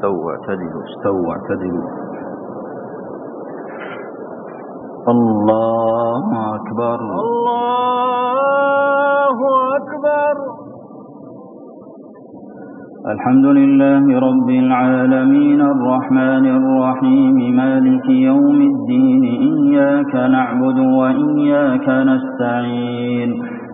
استووا اعتدلوا استووا اعتدلوا الله أكبر. الله أكبر. الحمد لله رب العالمين الرحمن الرحيم مالك يوم الدين إياك نعبد وإياك نستعين.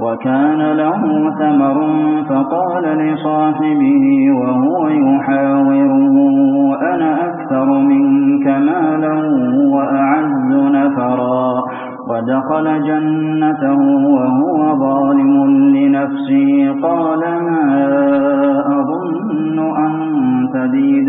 وكان له ثمر فقال لصاحبه وهو يحاوره أنا أكثر منك مالا وأعز نفرا. ودخل جنته وهو ظالم لنفسه قال ما أظن أن تبيد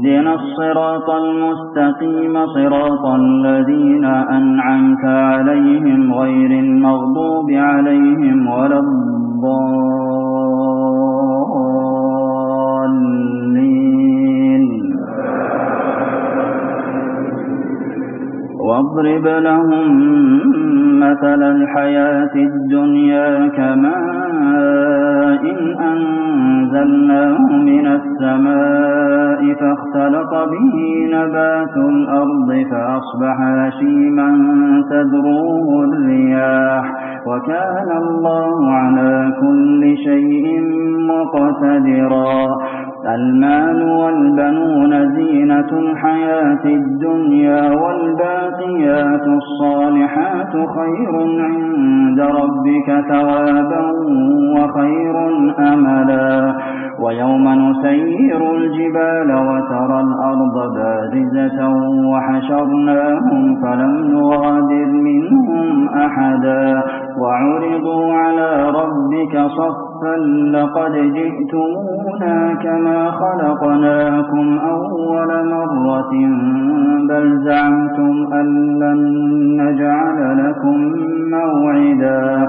اهدنا الصراط المستقيم صراط الذين أنعمت عليهم غير المغضوب عليهم ولا الضالين. واضرب لهم مثل الحياة الدنيا كماء إن السماء فاختلط به نبات الأرض فأصبح هشيما تذروه الرياح وكان الله على كل شيء مقتدرا المال والبنون زينة الحياة الدنيا والباقيات الصالحات خير عند ربك ثوابا وخير أملا ويوم نسير الجبال وترى الأرض بارزة وحشرناهم فلم نغادر منهم أحدا وعرضوا على ربك صفا لقد جئتمونا كما خلقناكم أول مرة بل زعمتم أن لن نجعل لكم موعدا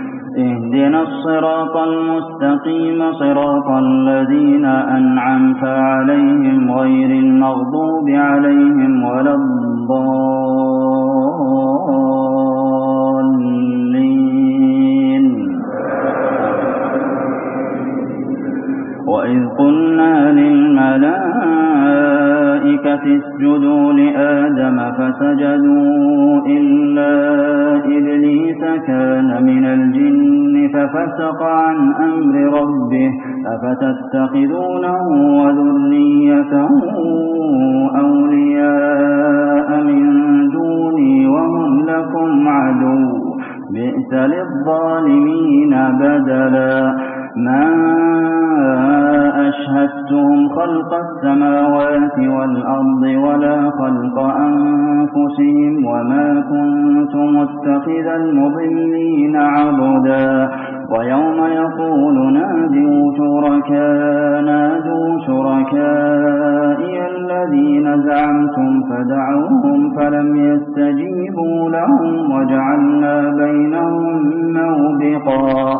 اهدنا الصراط المستقيم صراط الذين أنعمت عليهم غير المغضوب عليهم ولا الضالين. وإذ قلنا للملائكة اسجدوا لآدم فسجدوا إلا إبليس كان من الجن ففسق عن أمر ربه أفتتخذونه وذريته أولياء من دوني وهم لكم عدو بئس للظالمين بدلا ما أشهدتهم خلق السماوات والأرض ولا خلق أنفسهم وما كنت متخذ المضلين عبدا ويوم يقول نادوا شركاء نادوا شركائي الذين زعمتم فدعوهم فلم يستجيبوا لهم وجعلنا بينهم موبقا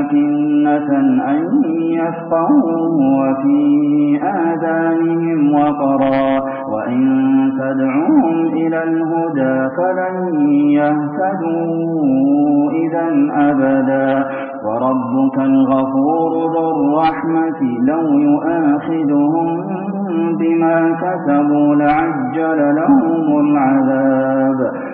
أكنة أن يفقهوا وفي آذانهم وقرا وإن تدعوهم إلى الهدى فلن يهتدوا إذا أبدا. وربك الغفور ذو الرحمة لو يؤاخذهم بما كسبوا لعجل لهم العذاب.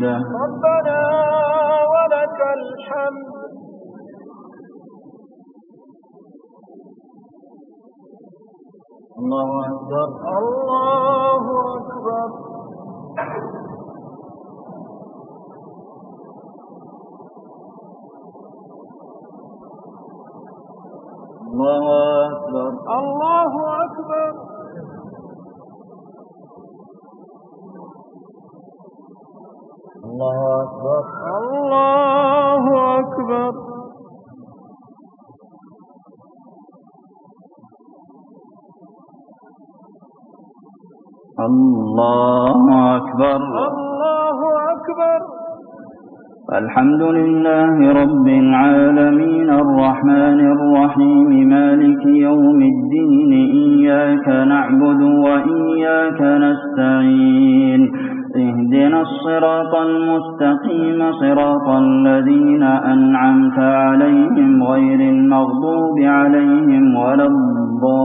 حميدا عليهم ولا الضالين.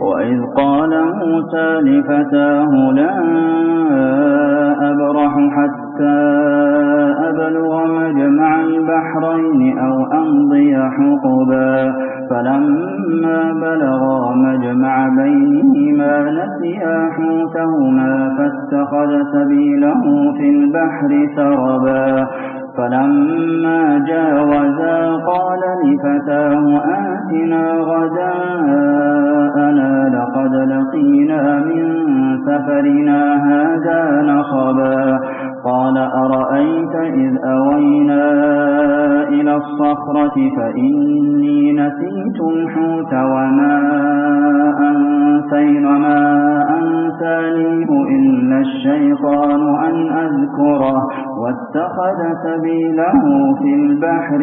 وإذ قال موسى لفتاه لا 阿弥陀佛。آخر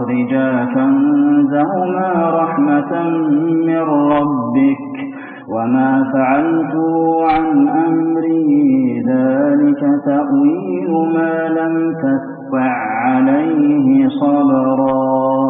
ويستخرجا كنزهما رحمة من ربك وما فعلت عن أمري. ذلك تأويل ما لم تستطع عليه صبرا.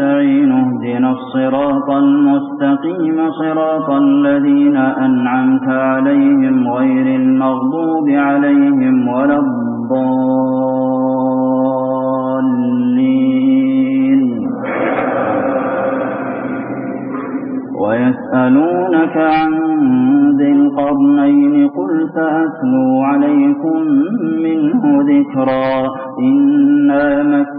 اهدنا الصراط المستقيم صراط الذين أنعمت عليهم غير المغضوب عليهم ولا الضالين. ويسألونك عن ذي القرنين قل سأتلو عليكم منه ذكرا. إنا مكنا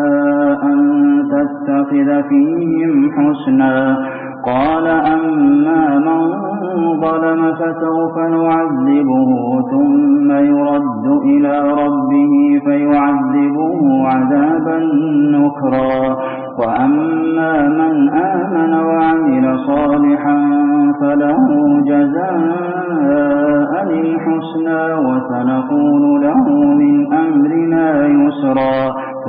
تتخذ فيهم حسنا. قال أما من ظلم فسوف يعذبه ثم يرد إلى ربه فيعذبه عذابا نكرا. وأما من آمن وعمل صالحا فله جزاء الحسنى وسنقول له من أمرنا يسرا.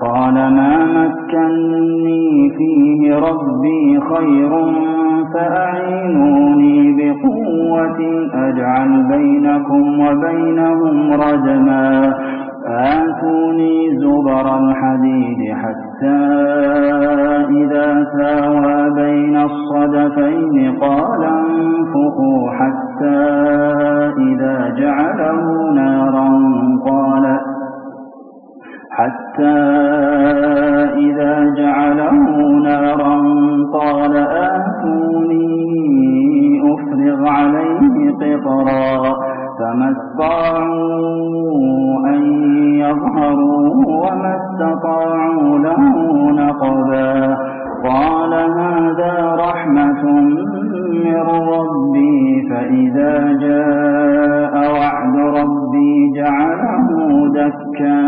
قال ما مكني فيه ربي خير فأعينوني بقوة أجعل بينكم وبينهم رجما. آتوني زبر الحديد حتى إذا ساوى بين الصدفين قال انفقوا حتى إذا جعله نارا. قال حتى إذا جعله نارا قال آتوني أفرغ عليه قطرا فما استطاعوا أن يظهروا وما استطاعوا له نقبا قال هذا رحمة من ربي فإذا جاء وعد ربي جعله دكا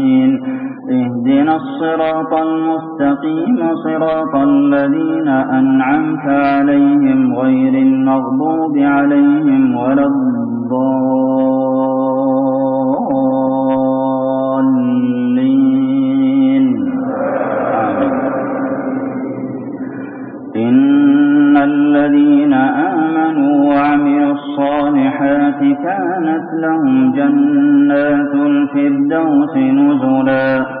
اهدنا الصراط المستقيم صراط الذين أنعمت عليهم غير المغضوب عليهم ولا الضالين. إن الذين آمنوا وعملوا الصالحات كانت لهم جنات الفردوس نزلا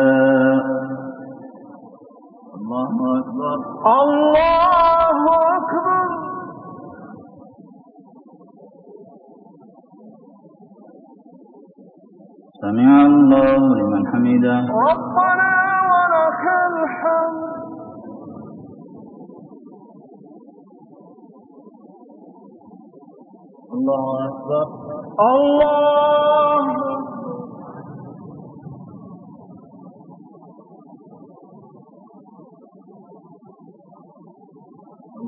الله أكبر. سمع الله لمن حمده. ربنا ولك الحمد. الله أكبر. الله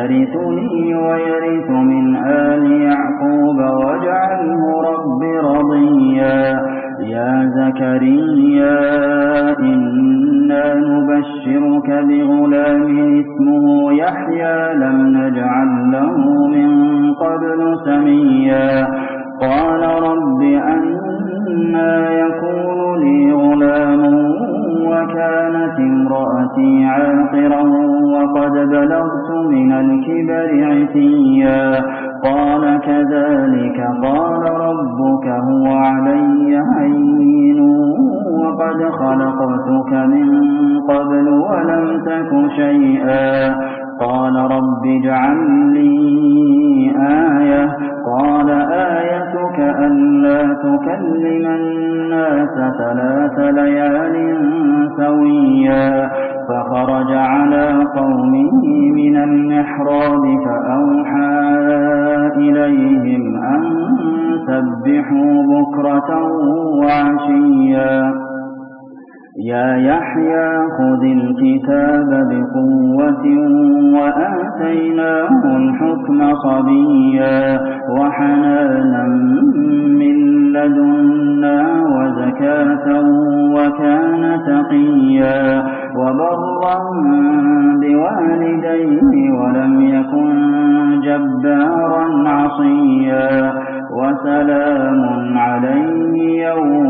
يرثني ويرث من آل يعقوب واجعله رب رضيا. يا زكريا آتيناه الحكم صبيا وحنانا من لدنا وزكاة وكان تقيا وبرا بوالديه ولم يكن جبارا عصيا وسلام عليه يوم